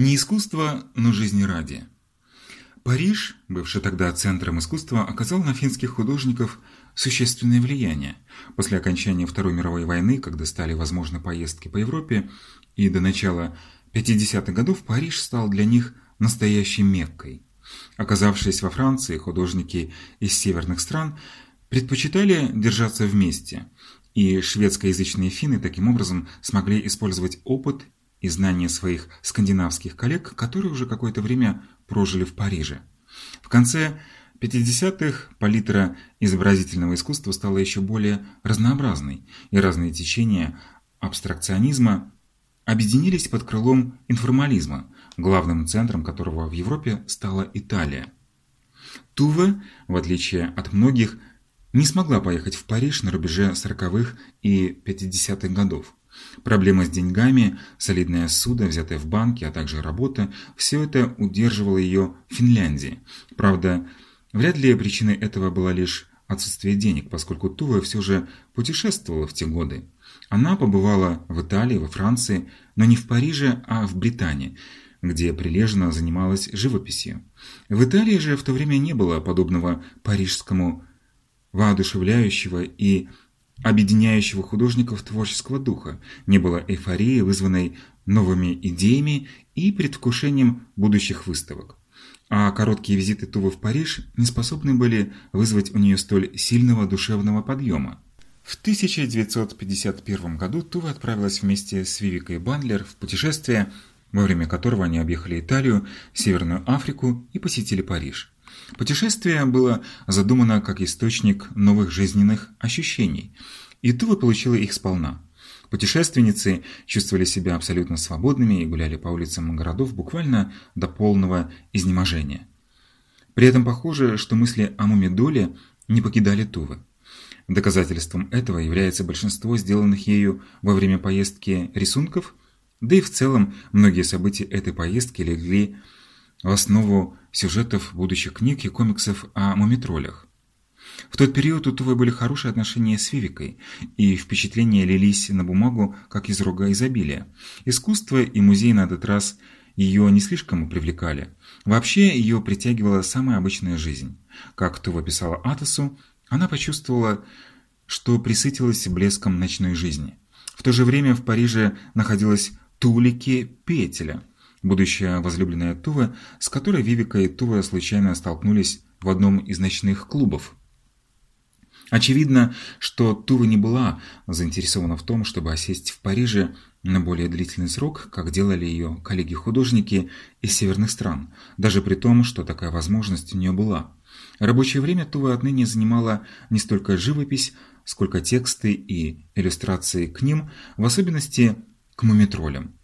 Не искусство, но жизни ради. Париж, бывший тогда центром искусства, оказал на финских художников существенное влияние. После окончания Второй мировой войны, когда стали возможны поездки по Европе, и до начала 50-х годов Париж стал для них настоящей Меккой. Оказавшись во Франции, художники из северных стран предпочитали держаться вместе, и шведскоязычные финны таким образом смогли использовать опыт и знания своих скандинавских коллег, которые уже какое-то время прожили в Париже. В конце 50-х палитра изобразительного искусства стала еще более разнообразной, и разные течения абстракционизма объединились под крылом информализма, главным центром которого в Европе стала Италия. Туве, в отличие от многих, не смогла поехать в Париж на рубеже 40-х и 50-х годов. Проблемы с деньгами, солидная суда, взятая в банке, а также работа – все это удерживало ее в Финляндии. Правда, вряд ли причиной этого была лишь отсутствие денег, поскольку Тува все же путешествовала в те годы. Она побывала в Италии, во Франции, но не в Париже, а в Британии, где прилежно занималась живописью. В Италии же в то время не было подобного парижскому воодушевляющего и объединяющего художников творческого духа, не было эйфории, вызванной новыми идеями и предвкушением будущих выставок. А короткие визиты Тувы в Париж не способны были вызвать у нее столь сильного душевного подъема. В 1951 году Тува отправилась вместе с Вивикой Бандлер в путешествие, во время которого они объехали Италию, Северную Африку и посетили Париж. Путешествие было задумано как источник новых жизненных ощущений, и Тува получила их сполна. Путешественницы чувствовали себя абсолютно свободными и гуляли по улицам городов буквально до полного изнеможения. При этом похоже, что мысли о Мумидоле не покидали Тувы. Доказательством этого является большинство сделанных ею во время поездки рисунков, да и в целом многие события этой поездки легли в основу сюжетов будущих книг и комиксов о мумитролях. В тот период у Тувы были хорошие отношения с Вивикой, и впечатления лились на бумагу, как из рога изобилия. Искусство и музей на этот раз ее не слишком привлекали. Вообще ее притягивала самая обычная жизнь. Как Тува писала Атосу, она почувствовала, что присытилась блеском ночной жизни. В то же время в Париже находилась Тулики Петеля – будущая возлюбленная Тува, с которой Вивика и Тува случайно столкнулись в одном из ночных клубов. Очевидно, что Тува не была заинтересована в том, чтобы осесть в Париже на более длительный срок, как делали ее коллеги-художники из северных стран, даже при том, что такая возможность у нее была. Рабочее время Тува отныне занимала не столько живопись, сколько тексты и иллюстрации к ним, в особенности к мумитролям.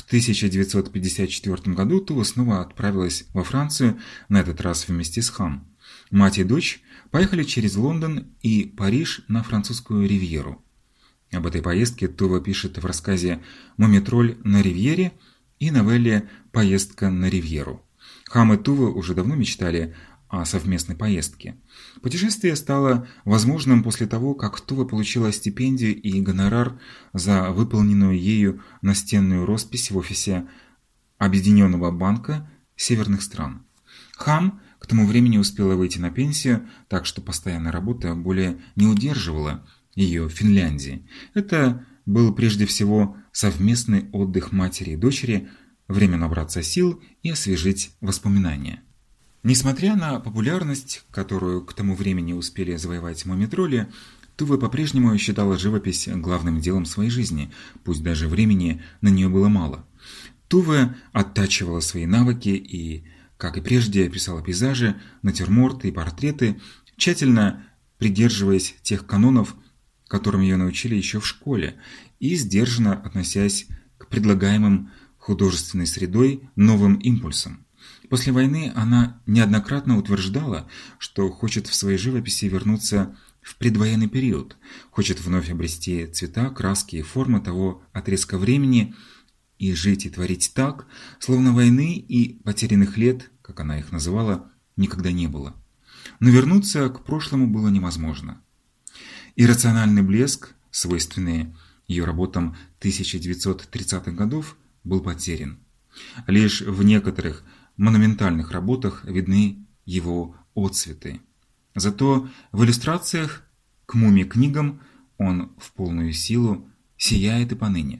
В 1954 году Тула снова отправилась во Францию, на этот раз вместе с Хам. Мать и дочь поехали через Лондон и Париж на французскую ривьеру. Об этой поездке Тува пишет в рассказе «Мумитроль на ривьере» и новелле «Поездка на ривьеру». Хам и Тува уже давно мечтали о совместной поездке. Путешествие стало возможным после того, как Тува получила стипендию и гонорар за выполненную ею настенную роспись в офисе Объединенного банка северных стран. Хам к тому времени успела выйти на пенсию, так что постоянная работа более не удерживала ее в Финляндии. Это был прежде всего совместный отдых матери и дочери, время набраться сил и освежить воспоминания. Несмотря на популярность, которую к тому времени успели завоевать мумитроли, Тува по-прежнему считала живопись главным делом своей жизни, пусть даже времени на нее было мало. Тува оттачивала свои навыки и, как и прежде, писала пейзажи, натюрморты и портреты, тщательно придерживаясь тех канонов, которым ее научили еще в школе, и сдержанно относясь к предлагаемым художественной средой новым импульсам. После войны она неоднократно утверждала, что хочет в своей живописи вернуться в предвоенный период, хочет вновь обрести цвета, краски и формы того отрезка времени и жить и творить так, словно войны и потерянных лет, как она их называла, никогда не было. Но вернуться к прошлому было невозможно. Иррациональный блеск, свойственный ее работам 1930-х годов, был потерян. Лишь в некоторых монументальных работах видны его отцветы. Зато в иллюстрациях к муми-книгам он в полную силу сияет и поныне.